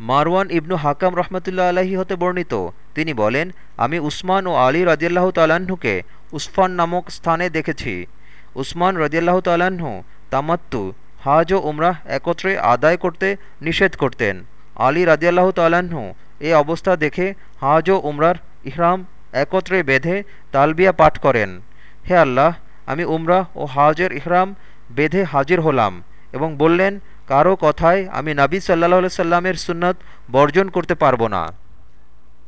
মারওয়ান ইবনু হাকাম রহমতুল্লা আলাহি হতে বর্ণিত। তিনি বলেন, আমি উসমান ও আলী রাজিয়াল্লাহ তাল্লাহ্নকে উসফান নামক স্থানে দেখেছি। উসমান রদিয়াল্লাহ তাল্লাহ্ন তামাত্তু, হাজ ও উমরাহ একত্রে আদায় করতে নিষেধ করতেন। আলী রাজিয়াল্লাহ তাল্লাহ্ন এ অবস্থা দেখে হাজ ও উমরার ইহরাম একত্রে বেঁধে তালবিয়া পাঠ করেন। হে আল্লাহ, আমি উমরাহ ও হাজের ইহরাম বেঁধে হাজির হলাম এবং বললেন কারও কথায় আমি নাবি সাল্লাহ সাল্লামের সুন্নত বর্জন করতে পারব না।